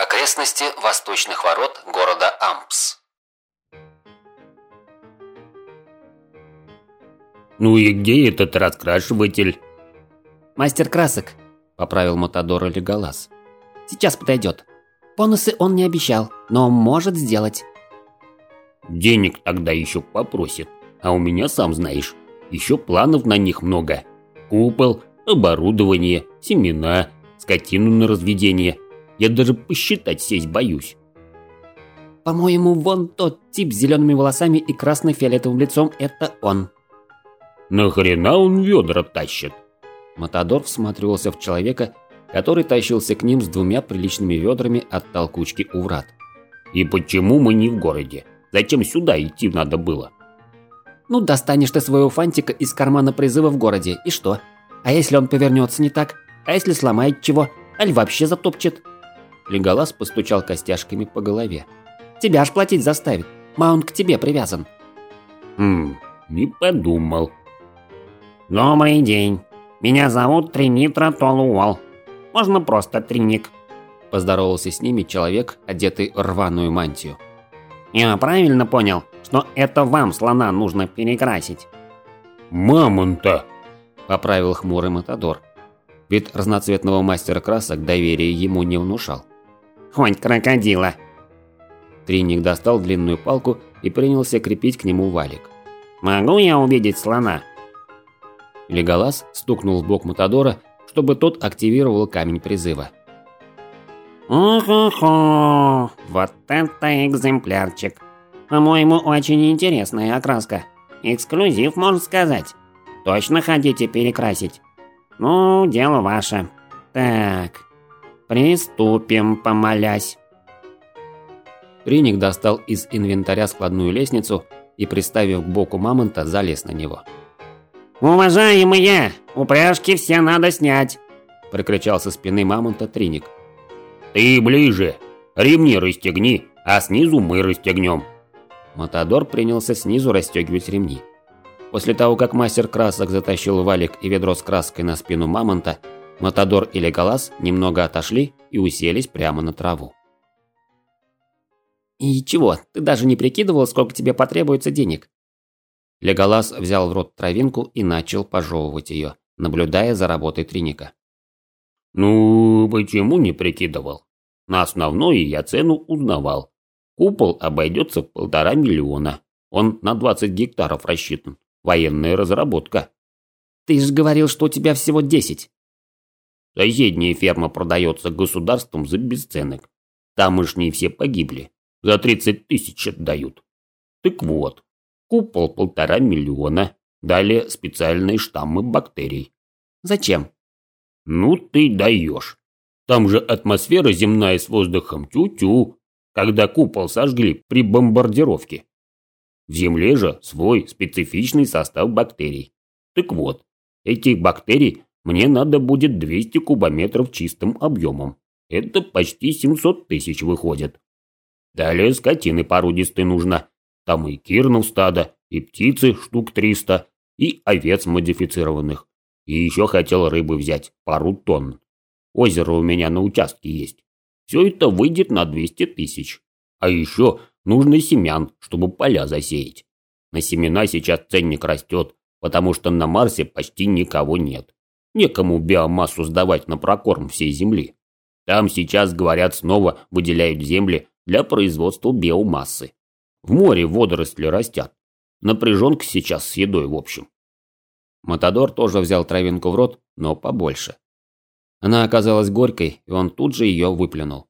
Окрестности восточных ворот города Ампс. Ну и где этот раскрашиватель? Мастер красок, поправил Матадор Леголас. Сейчас подойдет. Бонусы он не обещал, но может сделать. Денег тогда еще попросит. А у меня, сам знаешь, еще планов на них много. Купол, оборудование, семена, скотину на разведение. Я даже посчитать сесть боюсь. По-моему, вон тот тип с зелеными волосами и красно-фиолетовым лицом – это он. Нахрена он ведра тащит? Матадор всматривался в человека, который тащился к ним с двумя приличными ведрами от толкучки у врат. И почему мы не в городе? Зачем сюда идти надо было? Ну, достанешь ты своего фантика из кармана призыва в городе, и что? А если он повернется не так? А если сломает чего? Аль вообще затопчет? Леголас постучал костяшками по голове. Тебя аж платить заставит. Маунт к тебе привязан. Хм, не подумал. Добрый день. Меня зовут Тринитра Толуол. Можно просто Триник. Поздоровался с ними человек, одетый в рваную мантию. Я правильно понял, что это вам слона нужно перекрасить? Мамонта, поправил хмурый Матадор. Вид разноцветного мастера красок доверия ему не внушал. Хоть крокодила. Триник достал длинную палку и принялся крепить к нему валик. Могу я увидеть слона? Леголас стукнул в бок Матадора, чтобы тот активировал камень призыва. Ох-охо, вот это экземплярчик. По-моему, очень интересная окраска. Эксклюзив, можно сказать. Точно хотите перекрасить? Ну, дело ваше. Так, приступим, помолясь. Триник достал из инвентаря складную лестницу и, приставив к боку мамонта, залез на него. «Уважаемые, упряжки все надо снять!» – прокричал со спины мамонта Триник. «Ты ближе! Ремни расстегни, а снизу мы расстегнем!» Матадор принялся снизу расстегивать ремни. После того, как мастер красок затащил валик и ведро с краской на спину мамонта, Матадор и Леголас немного отошли и уселись прямо на траву. «И чего, ты даже не прикидывал, сколько тебе потребуется денег?» Леголас взял в рот травинку и начал пожевывать ее, наблюдая за работой Триника. «Ну, почему не прикидывал? На основное я цену узнавал. Купол обойдется в полтора миллиона. Он на 20 гектаров рассчитан. Военная разработка». «Ты же говорил, что у тебя всего 10. Соседняя ферма продается государством за бесценок. Тамошние все погибли. За 30 тысяч отдают. Так вот, Купол полтора миллиона. Далее специальные штаммы бактерий. Зачем? Ну ты даешь. Там же атмосфера земная с воздухом тю-тю, когда купол сожгли при бомбардировке. В Земле же свой специфичный состав бактерий. Так вот, этих бактерий мне надо будет 200 кубометров чистым объемом. Это почти 700 тысяч выходит. Далее скотины породистой нужно. Там и кирнов стадо, и птицы штук триста, и овец модифицированных. И еще хотел рыбы взять, пару тонн. Озеро у меня на участке есть. Все это выйдет на 200 тысяч. А еще нужно семян, чтобы поля засеять. На семена сейчас ценник растет, потому что на Марсе почти никого нет. Некому биомассу сдавать на прокорм всей Земли. Там сейчас, говорят, снова выделяют земли для производства биомассы. В море водоросли растят. Напряженка сейчас с едой, в общем. Матадор тоже взял травинку в рот, но побольше. Она оказалась горькой, и он тут же ее выплюнул.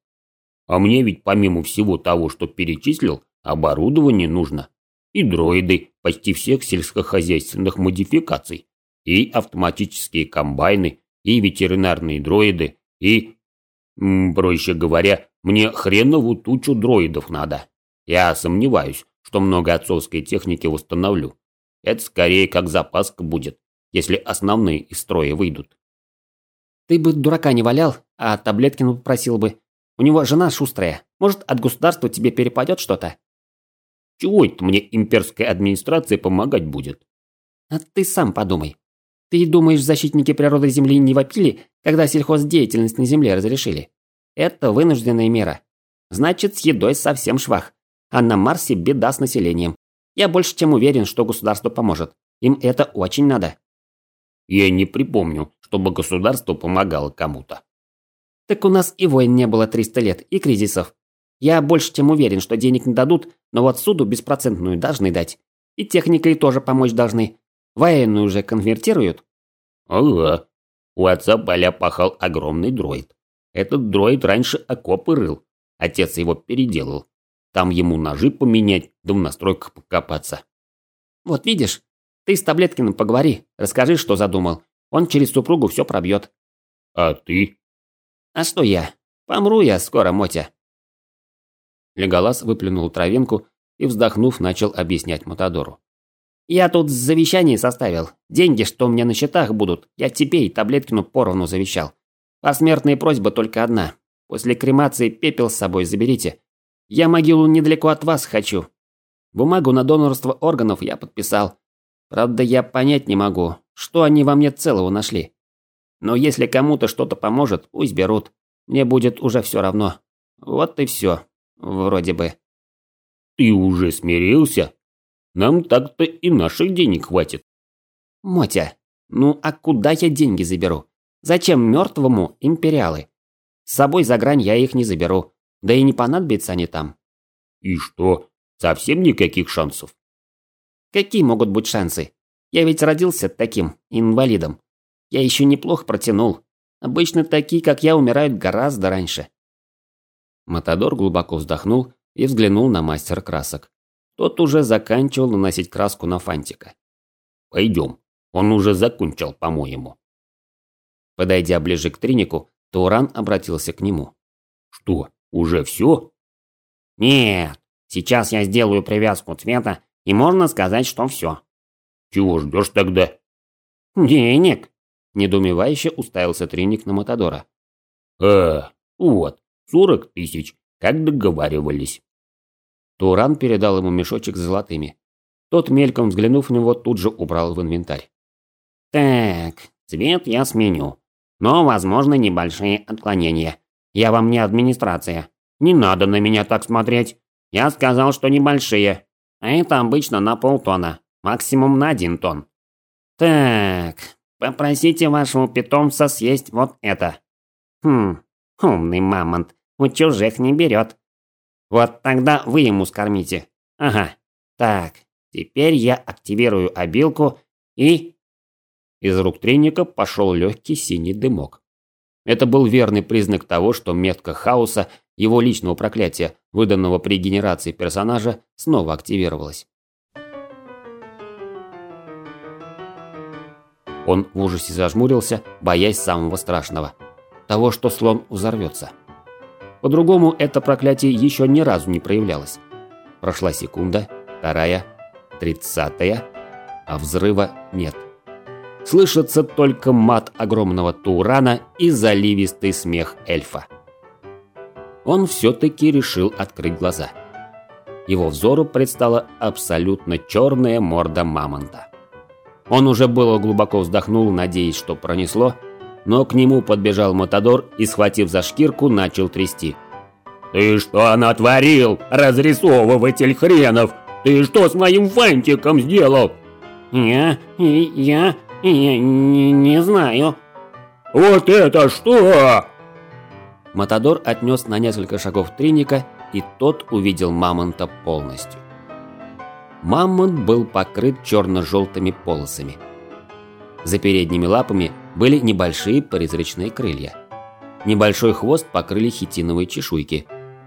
А мне ведь помимо всего того, что перечислил, оборудование нужно. И дроиды почти всех сельскохозяйственных модификаций. И автоматические комбайны, и ветеринарные дроиды, и... Проще говоря, мне хренову тучу дроидов надо. Я сомневаюсь, что много отцовской техники восстановлю. Это скорее как запаска будет, если основные из строя выйдут. Ты бы дурака не валял, а Таблеткину попросил бы. У него жена шустрая. Может, от государства тебе перепадет что-то? Чего это мне имперская администрация помогать будет? А ты сам подумай. Ты думаешь, защитники природы Земли не вопили, когда сельхоздеятельность на Земле разрешили? Это вынужденная мера. Значит, с едой совсем швах. А на Марсе беда с населением. Я больше чем уверен, что государство поможет. Им это очень надо. Я не припомню, чтобы государство помогало кому-то. Так у нас и войн не было 300 лет, и кризисов. Я больше чем уверен, что денег не дадут, но вот суду беспроцентную должны дать. И техникой тоже помочь должны. Военную уже конвертируют? Ага. У отца поля пахал огромный дроид. Этот дроид раньше окопы рыл. Отец его переделал. Там ему ножи поменять, да в настройках покопаться. Вот видишь, ты с Таблеткиным поговори, расскажи, что задумал. Он через супругу все пробьет. А ты? А что я? Помру я скоро, Мотя. Леголас выплюнул травинку и, вздохнув, начал объяснять Матадору. «Я тут завещание составил. Деньги, что у меня на счетах будут, я тебе и Таблеткину поровну завещал. Посмертная просьба только одна. После кремации пепел с собой заберите. Я могилу недалеко от вас хочу. Бумагу на донорство органов я подписал. Правда, я понять не могу, что они во мне целого нашли. Но если кому-то что-то поможет, пусть берут. Мне будет уже все равно. Вот и все. Вроде бы. Ты уже смирился? Нам так-то и наших денег хватит. Мотя, ну а куда я деньги заберу? Зачем мертвому империалы? С собой за грань я их не заберу. Да и не понадобятся они там. И что? Совсем никаких шансов? Какие могут быть шансы? Я ведь родился таким, инвалидом. Я еще неплохо протянул. Обычно такие, как я, умирают гораздо раньше. Матадор глубоко вздохнул и взглянул на мастера красок. Тот уже заканчивал наносить краску на фантика. «Пойдем, он уже закончил, по-моему». Подойдя ближе к Тринику, Туран обратился к нему. «Что, уже все?» «Нет, сейчас я сделаю привязку цвета, и можно сказать, что все». «Чего ждешь тогда?» «Денег», – недоумевающе уставился Триник на Матадора. «А, вот, Сорок тысяч, как договаривались. Туран передал ему мешочек с золотыми. Тот, мельком взглянув в него, тут же убрал в инвентарь. Так, цвет я сменю. Но, возможно, небольшие отклонения. Я вам не администрация. Не надо на меня так смотреть. Я сказал, что небольшие. А это обычно на полтона. Максимум на один тонн. Так, попросите вашего питомца съесть вот это. Хм, умный мамонт у чужих не берет. Вот тогда вы ему скормите. Ага. Так, теперь я активирую обилку и... Из рук треника пошел легкий синий дымок. Это был верный признак того, что метка хаоса, его личного проклятия, выданного при генерации персонажа, снова активировалась. Он в ужасе зажмурился, боясь самого страшного. Того, что слон взорвется. По-другому это проклятие еще ни разу не проявлялось. Прошла секунда, вторая, тридцатая, а взрыва нет. Слышится только мат огромного Турана и заливистый смех эльфа. Он все-таки решил открыть глаза. Его взору предстала абсолютно черная морда мамонта. Он уже было глубоко вздохнул, надеясь, что пронесло, но к нему подбежал Матадор и, схватив за шкирку, начал трясти. «Ты что натворил, разрисовыватель хренов? Ты что с моим фантиком сделал?» «Я... я... я не, не знаю». «Вот это что?» Матадор отнес на несколько шагов Триника, и тот увидел мамонта полностью. Мамонт был покрыт черно-желтыми полосами. За передними лапами были небольшие призрачные крылья. Небольшой хвост покрыли хитиновые чешуйки.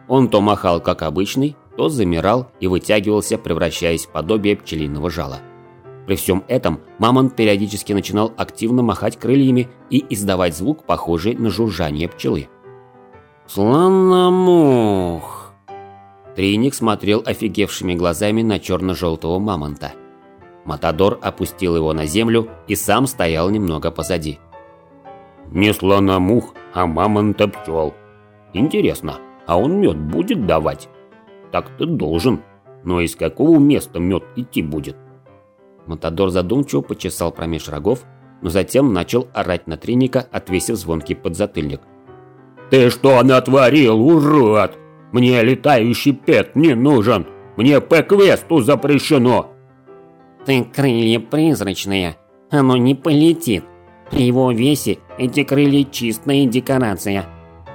Он то махал, как обычный, то замирал и вытягивался, превращаясь в подобие пчелиного жала. При всем этом мамонт периодически начинал активно махать крыльями и издавать звук, похожий на жужжание пчелы. «Слономух!» Триник смотрел офигевшими глазами на черно-желтого мамонта. Матадор опустил его на землю и сам стоял немного позади. «Не слона-мух, а мамонта-пчел. Интересно, а он мед будет давать?» «Так-то должен. Но из какого места мед идти будет?» Матадор задумчиво почесал промеж рогов, но затем начал орать на Триника, отвесив звонкий подзатыльник. Ты что натворил, урод? Мне летающий пет не нужен. Мне по квесту запрещено. Ты крылья призрачные. Оно не полетит. При его весе эти крылья чистая декорация.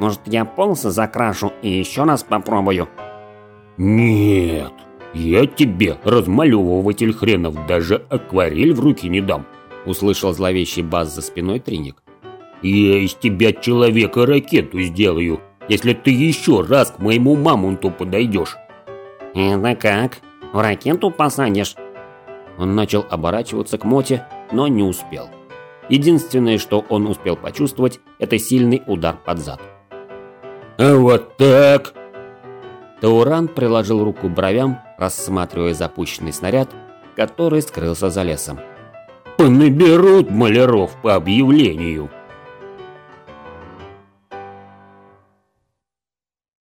Может, я полосы закрашу и еще раз попробую? Нет, я тебе, размалевыватель хренов, даже акварель в руки не дам. Услышал зловещий бас за спиной Триник. Я из тебя человека ракету сделаю, если ты еще раз к моему мамонту подойдешь. Это как? В ракету посадишь? Он начал оборачиваться к Моте, но не успел. Единственное, что он успел почувствовать, это сильный удар под зад. А вот так. Тауран приложил руку к бровям, рассматривая запущенный снаряд, который скрылся за лесом. Понаберут маляров по объявлению.